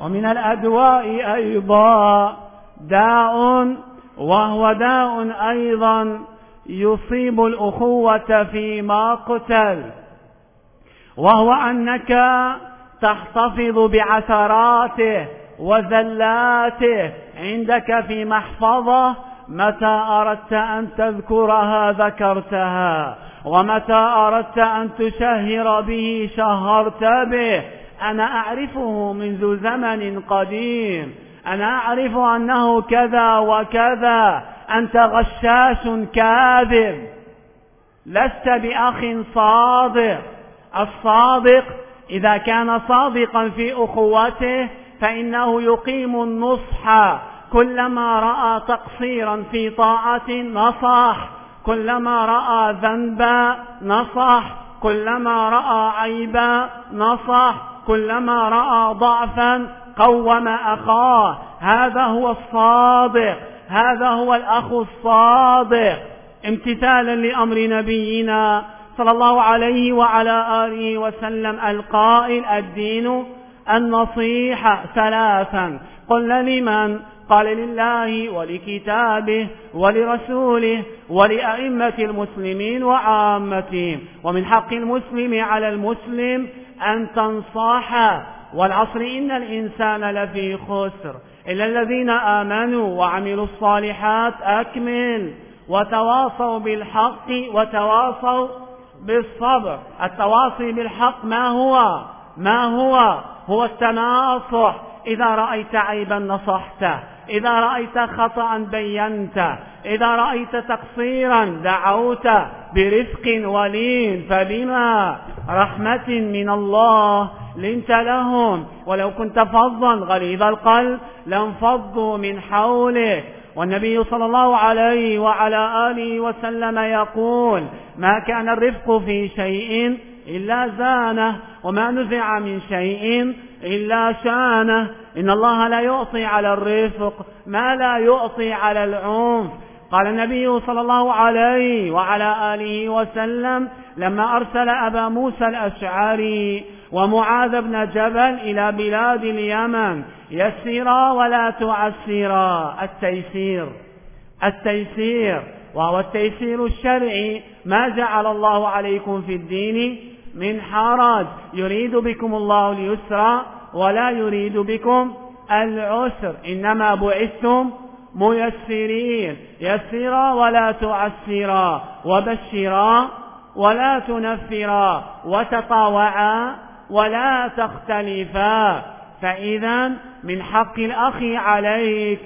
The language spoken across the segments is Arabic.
ومن الأدواء أيضا داء وهو داء أيضا يصيب الأخوة في مقتل وهو أنك تحتفظ بعثراته وزلاته عندك في محفظة متى أردت أن تذكرها ذكرتها ومتى أردت أن تشهر به شهرت به. أنا أعرفه منذ زمن قديم. أنا أعرف أنه كذا وكذا. أنت غشاش كاذب. لست بأخ صادق. الصادق إذا كان صادقا في أخوته فإنه يقيم النصح. كلما رأى تقصيرا في طاعة نصح. كلما رأى ذنبا نصح. كلما رأى عيبا نصح. كلما رأى ضعفا قوم أخاه. هذا هو الصادق. هذا هو الأخ الصادق. امتثالا لأمر نبينا صلى الله عليه وعلى آله وسلم. القائل الدين النصيحة ثلاثا. قلنا لمن؟ قال لله ولكتابه ولرسوله ولأئمة المسلمين وعامتهم. ومن حق المسلم على المسلم أن تنصح والعصر إن الإنسان لفي خسر. إلا الذين آمنوا وعملوا الصالحات أكمل. وتواصوا بالحق وتواصوا بالصبر. التواصي بالحق ما هو؟ ما هو؟ هو التناصح. إذا رأيت عيبا نصحته. إذا رأيت خطأ بينته إذا رأيت تقصيرا دعوت برفق ولين. فبما رحمة من الله لنت لهم. ولو كنت فظا غليظ القلب لانفضوا من حولك. والنبي صلى الله عليه وعلى آله وسلم يقول ما كان الرفق في شيء إلا زانه وما نزع من شيء إلا شانه. إن الله لا يعطي على الرفق ما لا يعطي على العنف. قال النبي صلى الله عليه وعلى آله وسلم لما أرسل أبا موسى الأشعري ومعاذ بن جبل إلى بلاد اليمن يسيرا ولا تعسيرا. التيسير التيسير وهو التيسير الشرعي. ما جعل الله عليكم في الدين من حرج. يريد بكم الله اليسر ولا يريد بكم العسر. إنما بعثتم ميسرين. يسرا ولا تعسرا وبشرا ولا تنفرا وتطاوعا ولا تختلفا فإذا من حق الأخ عليك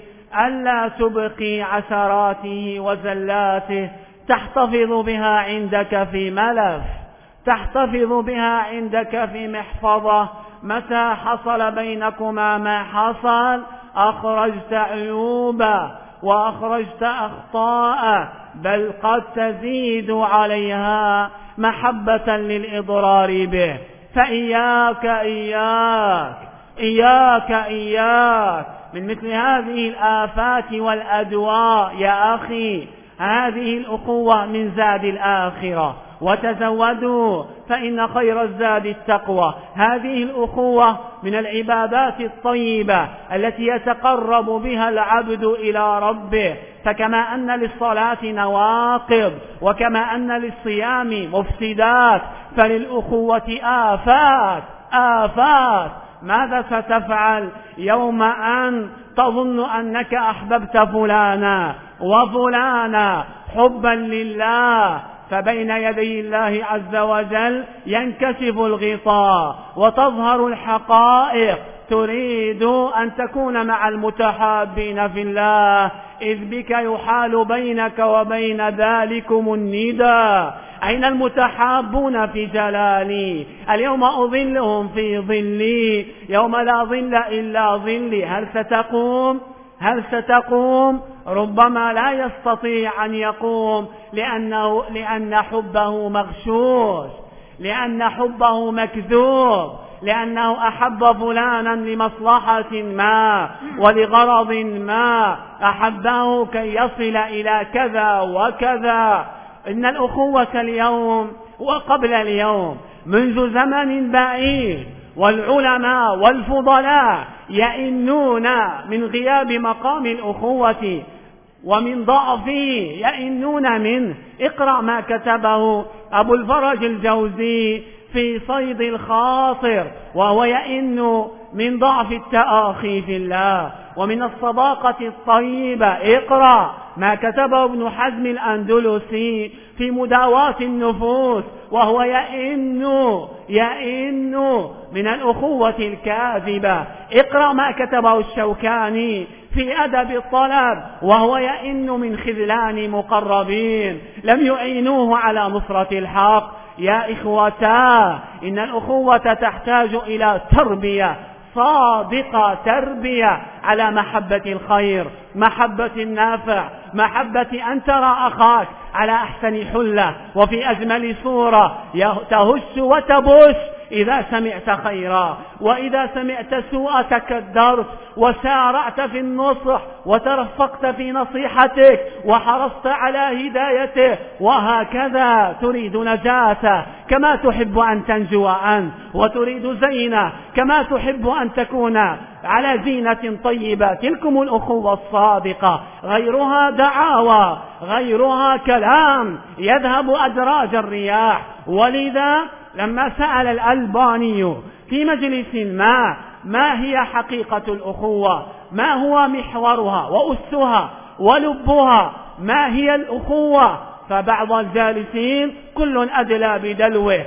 ألا تبقي عثراته وزلاته تحتفظ بها عندك في ملف. تحتفظ بها عندك في محفظة. متى حصل بينكما ما حصل؟ أخرجت عيوبا وأخرجت أخطاء بل قد تزيد عليها محبة للإضرار به. فإياك إياك إياك إياك. من مثل هذه الآفات والأدواء يا أخي هذه الأخوة من زاد الآخرة. وتزودوا فإن خير الزاد التقوى. هذه الأخوة من العبادات الطيبة التي يتقرب بها العبد إلى ربه. فكما أن للصلاة نواقض وكما أن للصيام مفسدات فللأخوة آفات آفات. ماذا ستفعل؟ يوم أن تظن أنك أحببت فلانا وفلانا حبا لله فبين يدي الله عز وجل ينكشف الغطاء وتظهر الحقائق. تريد أن تكون مع المتحابين في الله. إذ بك يحال بينك وبين ذلكم الندى. أين المتحابون في جلالي؟ اليوم أظلهم في ظلي. يوم لا ظل إلا ظلي. هل ستقوم؟ هل ستقوم؟ ربما لا يستطيع أن يقوم لأنه لأن حبه مغشوش لأن حبه مكذوب لأنه أحب فلانا لمصلحة ما ولغرض ما أحبه كي يصل إلى كذا وكذا. إن الأخوة اليوم وقبل اليوم منذ زمن بعيد والعلماء والفضلاء يئنون من غياب مقام الأخوة ومن ضعفه يئنون منه اقرأ ما كتبه أبو الفرج الجوزي في صيد الخاطر وهو يئن من ضعف التآخي في الله. ومن الصداقة الطيبة اقرأ ما كتبه ابن حزم الأندلسي في مداواة النفوس وهو يئن يئن من الأخوة الكاذبة. اقرأ ما كتبه الشوكاني في أدب الطلب وهو يئن من خذلان مقربين. لم يعينوه على نصرة الحق. يا إخوتا إن الأخوة تحتاج إلى تربية صادقة تربية على محبة الخير محبة النافع محبة أن ترى أخاك على أحسن حلة وفي أجمل صورة تهش وتبش إذا سمعت خيرا وإذا سمعت سوء تكدرت وسارعت في النصح وترفقت في نصيحتك وحرصت على هدايته وهكذا تريد نجاته كما تحب أن تنجو أنت وتريد زينة. كما تحب أن تكون على زينة طيبة. تلكم الأخوة الصادقة. غيرها دعاوى غيرها كلام. يذهب أدراج الرياح. ولذا لما سأل الألباني في مجلس ما ما هي حقيقة الأخوة؟ ما هو محورها وأسها ولبها؟ ما هي الأخوة؟ فبعض الجالسين كل أدلى بدلوه.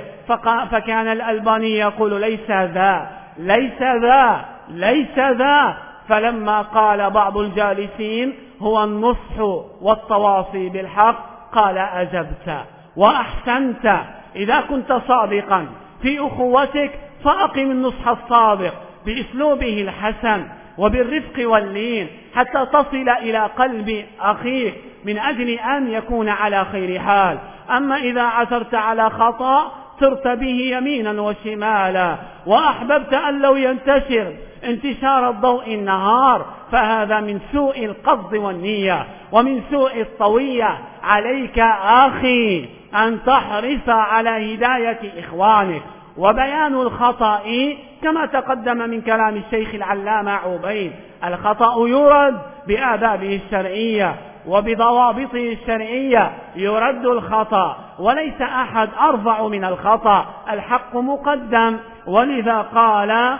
فكان الألباني يقول ليس ذا ليس ذا ليس ذا. فلما قال بعض الجالسين هو النصح والتواصي بالحق قال أجبت وأحسنت. إذا كنت صادقا في أخوتك فأقم النصح الصادق بأسلوبه الحسن وبالرفق واللين حتى تصل إلى قلب أخيك من أجل أن يكون على خير حال. أما إذا عثرت على خطأ سرت به يمينا وشمالا وأحببت أن لو ينتشر انتشار الضوء النهار فهذا من سوء القصد والنية ومن سوء الطوية. عليك أخي أن تحرص على هداية إخوانك. وبيان الخطأ كما تقدم من كلام الشيخ العلامة عبيد. الخطأ يرد بآدابه الشرعية وبضوابطه الشرعية يرد الخطأ وليس أحد أرفع من الخطأ. الحق مقدم ولذا قال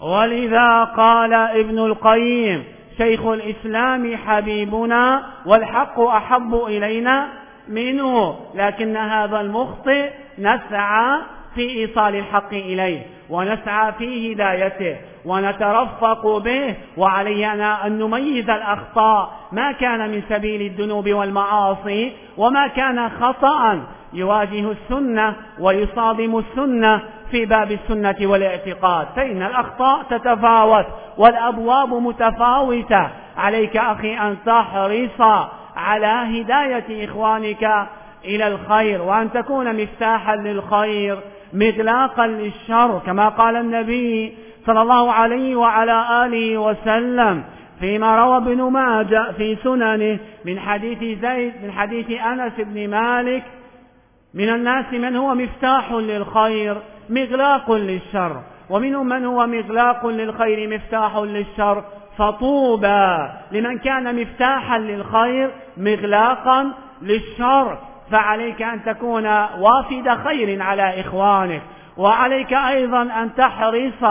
ولذا قال ابن القيم شيخ الإسلام حبيبنا والحق أحب إلينا منه لكن هذا المخطئ نسعى في إيصال الحق إليه ونسعى في هدايته ونترفق به وعلينا أن نميز الأخطاء ما كان من سبيل الذنوب والمعاصي وما كان خطأ يواجه السنة ويصادم السنة في باب السنة والاعتقاد. فإن الأخطاء تتفاوت والأبواب متفاوتة. عليك أخي أن تحرص على هداية إخوانك إلى الخير وأن تكون مفتاحا للخير مغلاقا للشر كما قال النبي صلى الله عليه وعلى آله وسلم. فيما روى ابن ماجه في سننه من حديث زيد من حديث أنس بن مالك من الناس من هو مفتاح للخير مغلاق للشر ومنهم من هو مغلاق للخير مفتاح للشر. فطوبى لمن كان مفتاحا للخير مغلاقا للشر. فعليك أن تكون وافد خير على إخوانك وعليك أيضا أن تحرص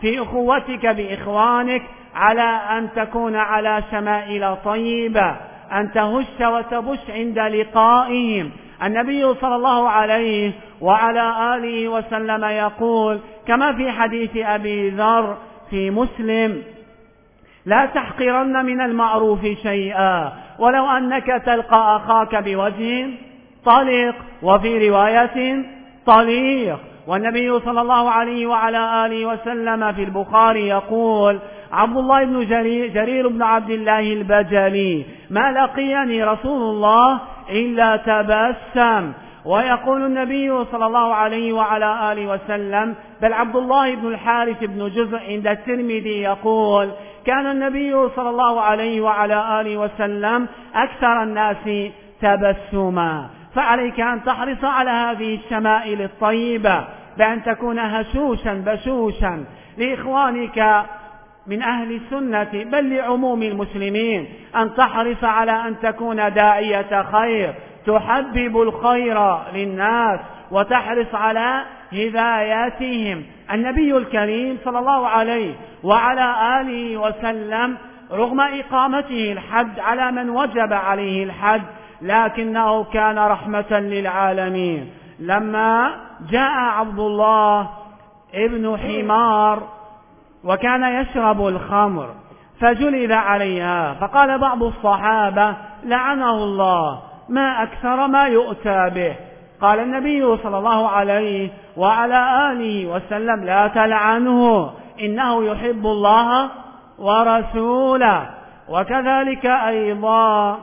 في أخوتك بإخوانك على أن تكون على شمائل طيبة أن تهش وتبش عند لقائهم. النبي صلى الله عليه وعلى آله وسلم يقول كما في حديث أبي ذر في مسلم لا تحقرن من المعروف شيئا ولو أنك تلقى أخاك بوجه طلق وفي رواية طليق. والنبي صلى الله عليه وعلى آله وسلم في البخاري يقول عبد الله بن جرير, جرير بن عبد الله البجلي ما لقيني رسول الله إلا تبسم ويقول النبي صلى الله عليه وعلى آله وسلم بل عبد الله بن الحارث بن جزء عند الترمذي يقول كان النبي صلى الله عليه وعلى آله وسلم أكثر الناس تبسما فعليك أن تحرص على هذه الشمائل الطيبة بأن تكون هشوشا بشوشا لإخوانك من أهل السنة بل لعموم المسلمين أن تحرص على أن تكون داعية خير. تحبب الخير للناس وتحرص على هداياتهم. النبي الكريم صلى الله عليه وعلى آله وسلم رغم إقامته الحد على من وجب عليه الحد لكنه كان رحمة للعالمين. لما جاء عبد الله ابن حمار وكان يشرب الخمر فجلد عليها فقال بعض الصحابة لعنه الله. ما أكثر ما يؤتى به. قال النبي صلى الله عليه وعلى آله وسلم لا تلعنه إنه يحب الله ورسوله. وكذلك أيضا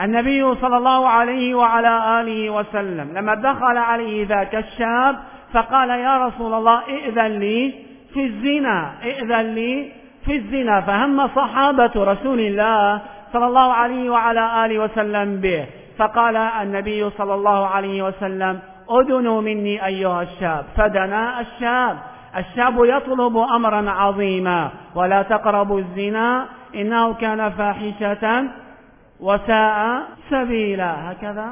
النبي صلى الله عليه وعلى آله وسلم لما دخل عليه ذاك الشاب فقال يا رسول الله ائذن لي في الزنا ائذن لي في الزنا. فهم صحابة رسول الله صلى الله عليه وعلى آله وسلم به. فقال النبي صلى الله عليه وسلم أدنوا مني أيها الشاب. فدنا الشاب. الشاب يطلب أمرا عظيما. ولا تقربوا الزنا إنه كان فاحشة وساء سبيلا. هكذا.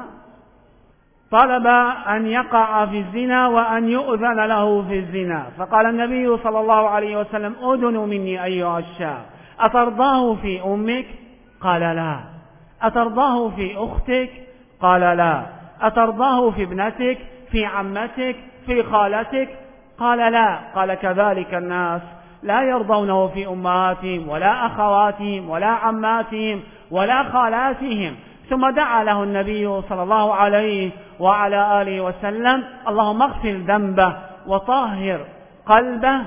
طلب أن يقع في الزنا وأن يؤذن له في الزنا. فقال النبي صلى الله عليه وسلم أذنوا مني أيها الشاب. أترضاه في أمك؟ قال لا. أترضاه في أختك؟ قال لا. أترضاه في ابنتك؟ في عمتك؟ في خالتك؟ قال لا. قال كذلك الناس. لا يرضونه في أمهاتهم ولا أخواتهم ولا عماتهم ولا خالاتهم. ثم دعا له النبي صلى الله عليه وعلى آله وسلم اللهم اغفر ذنبه وطهر قلبه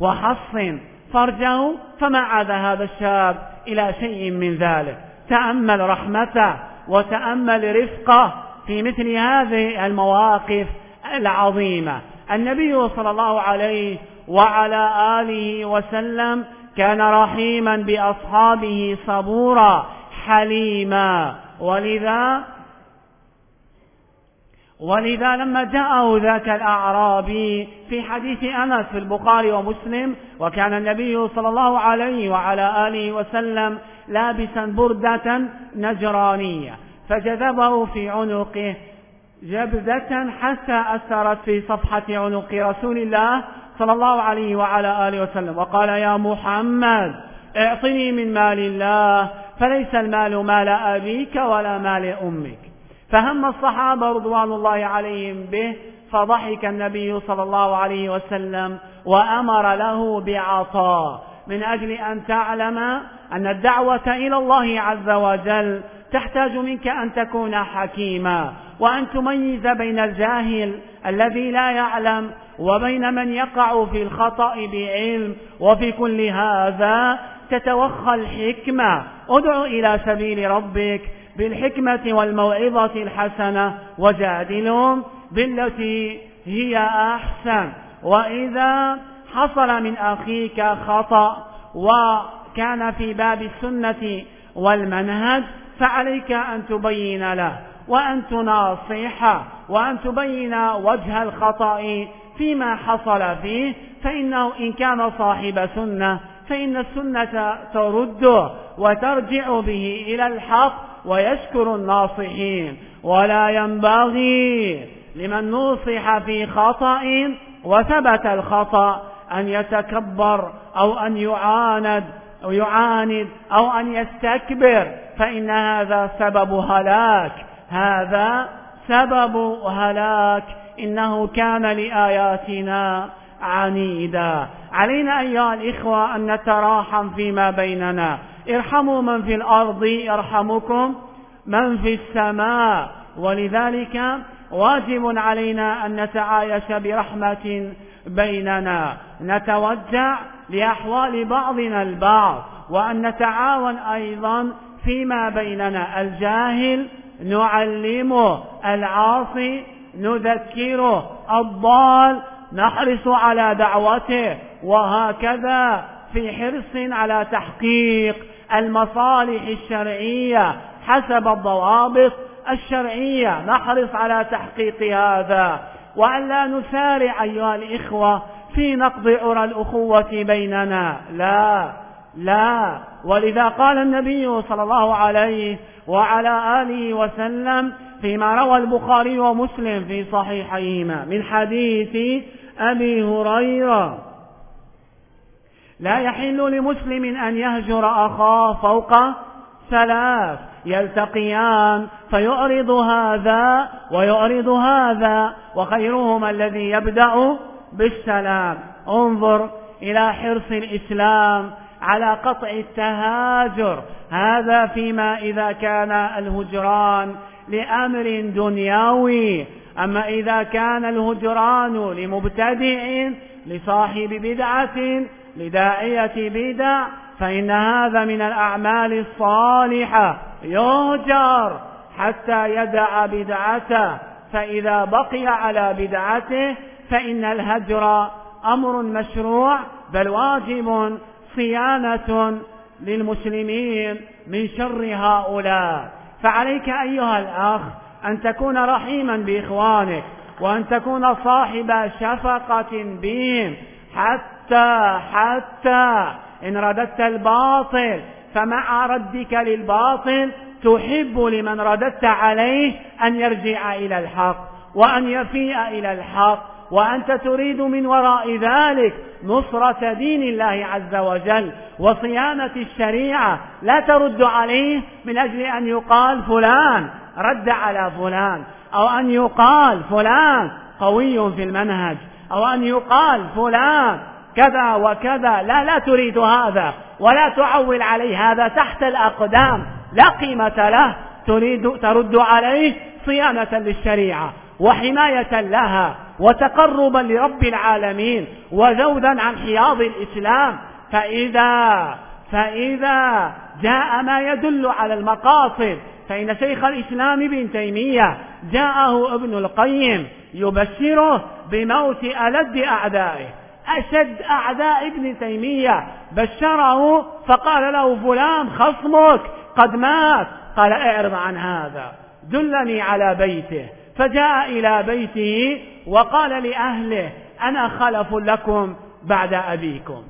وحصن فرجه فما عاد هذا الشاب. إلى شيء من ذلك. تأمل رحمته وتأمل رفقه في مثل هذه المواقف العظيمة. النبي صلى الله عليه وعلى آله وسلم كان رحيما بأصحابه صبورا حليما. ولذا ولذا لما جاءه ذاك الأعرابي في حديث أنس في البخاري ومسلم وكان النبي صلى الله عليه وعلى آله وسلم لابسا بردة نجرانية فجذبه في عنقه جبذة حتى أثرت في صفحة عنق رسول الله صلى الله عليه وعلى آله وسلم وقال يا محمد اعطني من مال الله فليس المال مال أبيك ولا مال أمك. فهم الصحابة رضوان الله عليهم به فضحك النبي صلى الله عليه وسلم وأمر له بعطاء. من أجل أن تعلم أن الدعوة إلى الله عز وجل تحتاج منك أن تكون حكيما وأن تميز بين الجاهل الذي لا يعلم وبين من يقع في الخطأ بعلم. وفي كل هذا تتوخى الحكمة. ادع إلى سبيل ربك. بالحكمة والموعظة الحسنة وجادلهم بالتي هي أحسن. وإذا حصل من أخيك خطأ وكان في باب السنة والمنهج فعليك أن تبين له وأن تناصحه وأن تبين وجه الخطأ فيما حصل فيه فإنه إن كان صاحب سنة فإن السنة ترده وترجع به إلى الحق ويشكر الناصحين ولا ينبغي لمن نوصح في خطأ وثبت الخطأ أن يتكبر أو أن يعاند أو يعاند أو أن يستكبر فإن هذا سبب هلاك. هذا سبب هلاك. إنه كان لآياتنا عنيدا. علينا أيها الإخوة أن نتراحم فيما بيننا. ارحموا من في الأرض يرحمكم من في السماء. ولذلك واجب علينا أن نتعايش برحمة بيننا. نتوجع لأحوال بعضنا البعض وأن نتعاون أيضا فيما بيننا. الجاهل نعلمه العاصي نذكره الضال نحرص على دعوته وهكذا في حرص على تحقيق المصالح الشرعية حسب الضوابط الشرعية. نحرص على تحقيق هذا وأن لا نسارع أيها الإخوة في نقض عرى الأخوة بيننا. لا لا. ولذا قال النبي صلى الله عليه وعلى آله وسلم فيما روى البخاري ومسلم في صحيحيهما من حديث أبي هريرة. لا يحل لمسلم أن يهجر أخاه فوق ثلاث. يلتقيان فيعرض هذا ويعرض هذا وخيرهما الذي يبدأ بالسلام. انظر إلى حرص الإسلام على قطع التهاجر. هذا فيما إذا كان الهجران لأمر دنيوي أما إذا كان الهجران لمبتدئ لصاحب بدعة لداعية بدع فإن هذا من الأعمال الصالحة. يهجر حتى يدع بدعته. فإذا بقي على بدعته فإن الهجر أمر مشروع بل واجب صيانة للمسلمين من شر هؤلاء. فعليك أيها الأخ أن تكون رحيما بإخوانك وأن تكون صاحب شفقة بهم حتى حتى إن رددت الباطل فمع ردك للباطل تحب لمن رددت عليه أن يرجع إلى الحق وأن يفيء إلى الحق وأنت تريد من وراء ذلك نصرة دين الله عز وجل وصيانة الشريعة. لا ترد عليه من أجل أن يقال فلان رد على فلان أو أن يقال فلان قوي في المنهج أو أن يقال فلان كذا وكذا لا لا تريد هذا ولا تعول عليه هذا تحت الأقدام لا قيمة له تريد ترد عليه صيانة للشريعة وحماية لها وتقربا لرب العالمين وزودا عن حياض الإسلام. فإذا فإذا جاء ما يدل على المقاصد فإن شيخ الإسلام ابن تيمية جاءه ابن القيم يبشره بموت ألد أعدائه. أشد أعداء ابن تيمية. بشره فقال له فلان خصمك قد مات. قال اعرض عن هذا. دلني على بيته. فجاء إلى بيته وقال لأهله أنا خلف لكم بعد أبيكم.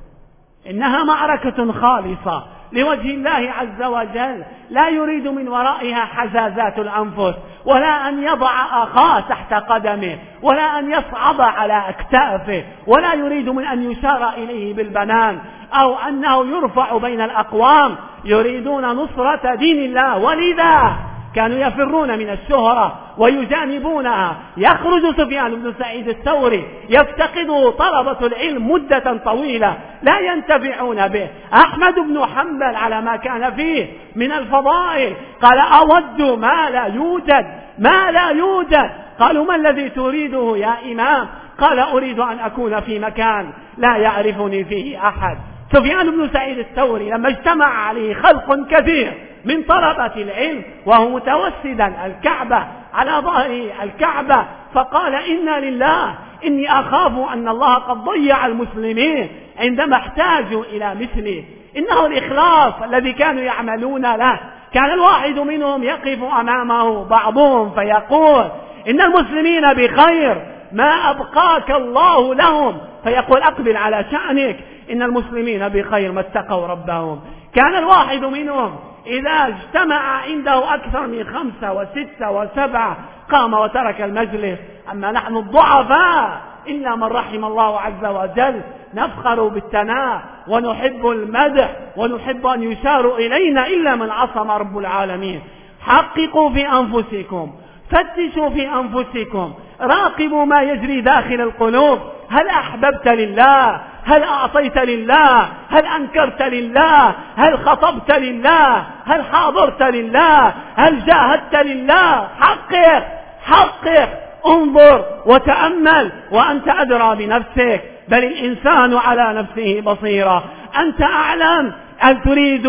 إنها معركة خالصة. لوجه الله عز وجل. لا يريد من ورائها حزازات الأنفس ولا أن يضع أخاه تحت قدمه ولا أن يصعد على أكتافه ولا يريد من أن يشار إليه بالبنان أو أنه يرفع بين الأقوام. يريدون نصرة دين الله. ولذا كانوا يفرون من الشهرة ويجانبونها. يخرج سفيان بن سعيد الثوري يفتقده طلبة العلم مدة طويلة لا ينتفعون به. أحمد بن حنبل على ما كان فيه من الفضائل. قال أود ما لا يوجد ما لا يوجد. قالوا ما الذي تريده يا إمام؟ قال أريد أن أكون في مكان لا يعرفني فيه أحد. سفيان بن سعيد الثوري لما اجتمع عليه خلق كثير. من طلبة العلم وهو متوسدا الكعبة على ظهر الكعبة فقال إنا لله إني أخاف أن الله قد ضيع المسلمين عندما احتاجوا إلى مثله إنه الإخلاص الذي كانوا يعملون له. كان الواحد منهم يقف أمامه بعضهم فيقول إن المسلمين بخير ما أبقاك الله لهم؟ فيقول أقبل على شأنك. إن المسلمين بخير ما اتقوا ربهم. كان الواحد منهم إذا اجتمع عنده أكثر من خمسة وستة وسبعة قام وترك المجلس. أما نحن الضعفاء إلا من رحم الله عز وجل نفخر بالثناء ونحب المدح ونحب أن يشار إلينا إلا من عصم رب العالمين. حققوا في أنفسكم فتشوا في أنفسكم راقبوا ما يجري داخل القلوب. هل أحببت لله؟ هل أعطيت لله؟ هل أنكرت لله؟ هل خطبت لله؟ هل حاضرت لله؟ هل جاهدت لله؟ حقق حقق. انظر وتأمل وأنت أدرى بنفسك. بل الإنسان على نفسه بصيرة. أنت أعلم. هل تريد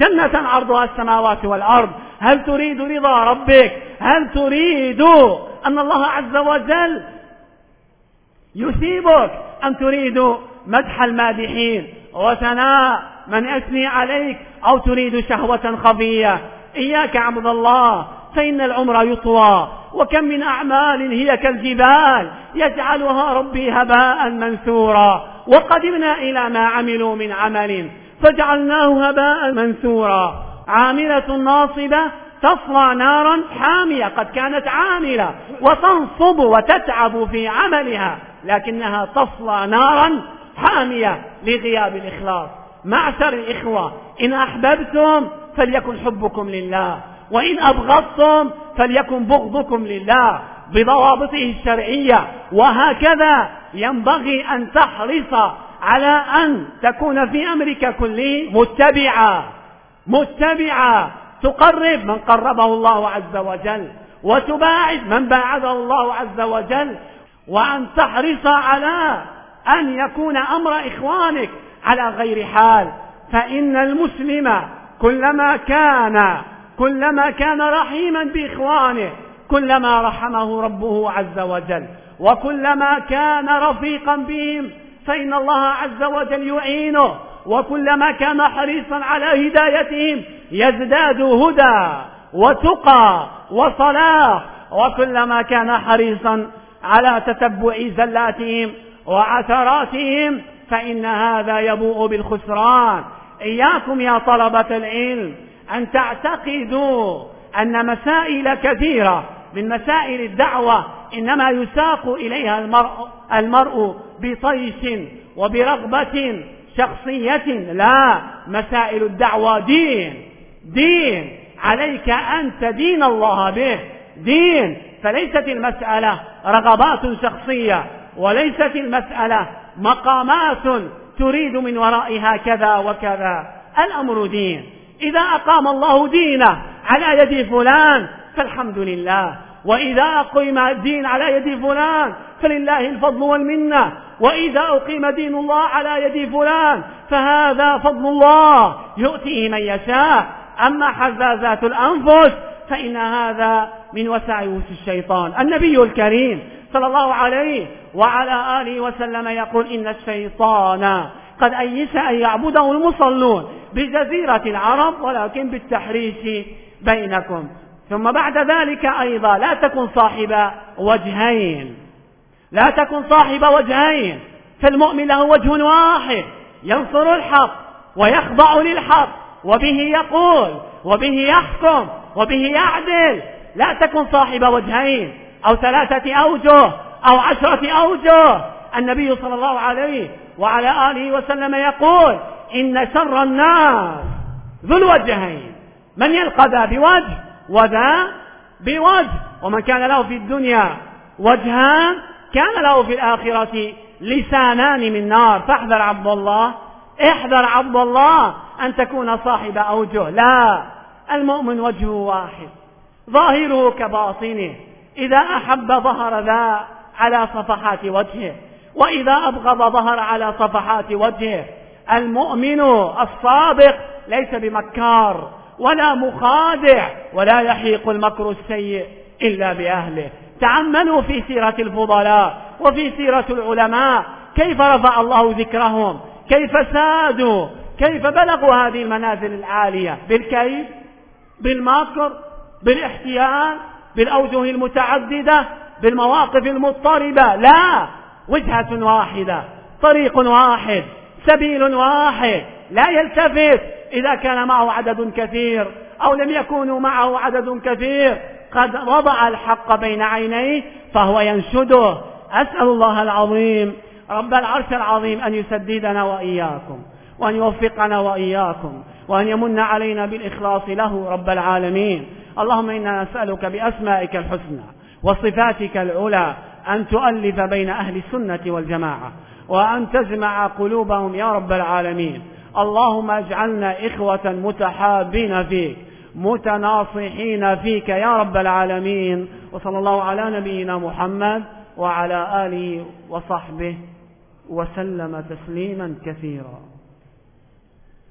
جنة عرضها السماوات والأرض؟ هل تريد رضا ربك؟ هل تريد أن الله عز وجل يثيبك؟ أم تريد مدح المادحين. وثناء من أثني عليك أو تريد شهوة خفية. إياك عبد الله فإن العمر يطوى. وكم من أعمال هي كالجبال يجعلها ربي هباء منثورا. وقدمنا إلى ما عملوا من عمل فجعلناه هباء منثورا. عاملة ناصبة تصلى نارا حامية قد كانت عاملة وتنصب وتتعب في عملها لكنها تصلى نارا حامية لغياب الإخلاص. معشر الإخوة إن أحببتم فليكن حبكم لله وإن أبغضتم فليكن بغضكم لله. بضوابطه الشرعية وهكذا ينبغي أن تحرص على أن تكون في أمرك كله متبعا متبعا تقرب من قربه الله عز وجل وتباعد من باعده الله عز وجل وأن تحرص على أن يكون أمر إخوانك على غير حال. فإن المسلم كلما كان كلما كان رحيما بإخوانه كلما رحمه ربه عز وجل وكلما كان رفيقا بهم فإن الله عز وجل يعينه. وكلما كان حريصا على هدايتهم يزداد هدى وتقى وصلاح. وكلما كان حريصا على تتبع زلاتهم وعثراتهم فإن هذا يبوء بالخسران. إياكم يا طلبة العلم أن تعتقدوا أن مسائل كثيرة من مسائل الدعوة إنما يساق إليها المرء, المرء بطيش وبرغبة شخصية. لا مسائل الدعوة دين دين. عليك أن تدين الله به دين. فليست المسألة رغبات شخصية. وليست المسألة مقامات تريد من ورائها كذا وكذا. الأمر دين. إذا أقام الله دينه على يد فلان فالحمد لله. وإذا أقيم الدين على يد فلان فلله الفضل والمنة. وإذا أقيم دين الله على يد فلان فهذا فضل الله. يؤتيه من يشاء. أما حزازات الأنفس فإن هذا من وساوس الشيطان. النبي الكريم صلى الله عليه وعلى آله وسلم يقول إن الشيطان قد أيس أن يعبده المصلون بجزيرة العرب ولكن بالتحريش بينكم. ثم بعد ذلك أيضا لا تكن صاحب وجهين. لا تكن صاحب وجهين. فالمؤمن له وجه واحد ينصر الحق ويخضع للحق وبه يقول وبه يحكم وبه يعدل. لا تكن صاحب وجهين. أو ثلاثة أوجه أو عشرة أوجه. النبي صلى الله عليه وعلى آله وسلم يقول إن شر الناس ذو الوجهين من يلقى ذا بوجه وذا بوجه ومن كان له في الدنيا وجهان كان له في الآخرة لسانان من نار. فاحذر عبد الله احذر عبد الله أن تكون صاحب أوجه. لا المؤمن وجهه واحد ظاهره كباطنه. إذا أحب ظهر ذا على صفحات وجهه وإذا أبغض ظهر على صفحات وجهه. المؤمن الصادق ليس بمكار ولا مخادع ولا يحيق المكر السيء إلا بأهله. تأملوا في سيرة الفضلاء وفي سيرة العلماء. كيف رفع الله ذكرهم؟ كيف سادوا؟ كيف بلغوا هذه المنازل العالية؟ بالكيد بالمكر بالإحتيال؟ بالأوجه المتعددة بالمواقف المضطربة لا وجهة واحدة طريق واحد سبيل واحد لا يلتفت إذا كان معه عدد كثير أو لم يكونوا معه عدد كثير. قد وضع الحق بين عينيه فهو ينشده. أسأل الله العظيم رب العرش العظيم أن يسددنا وإياكم وأن يوفقنا وإياكم وأن يمن علينا بالإخلاص له رب العالمين. اللهم إنا نسألك بأسمائك الحسنى وصفاتك العلى أن تؤلف بين أهل السنة والجماعة وأن تجمع قلوبهم يا رب العالمين. اللهم اجعلنا إخوة متحابين فيك متناصحين فيك يا رب العالمين. وصلى الله على نبينا محمد وعلى آله وصحبه وسلم تسليما كثيرا.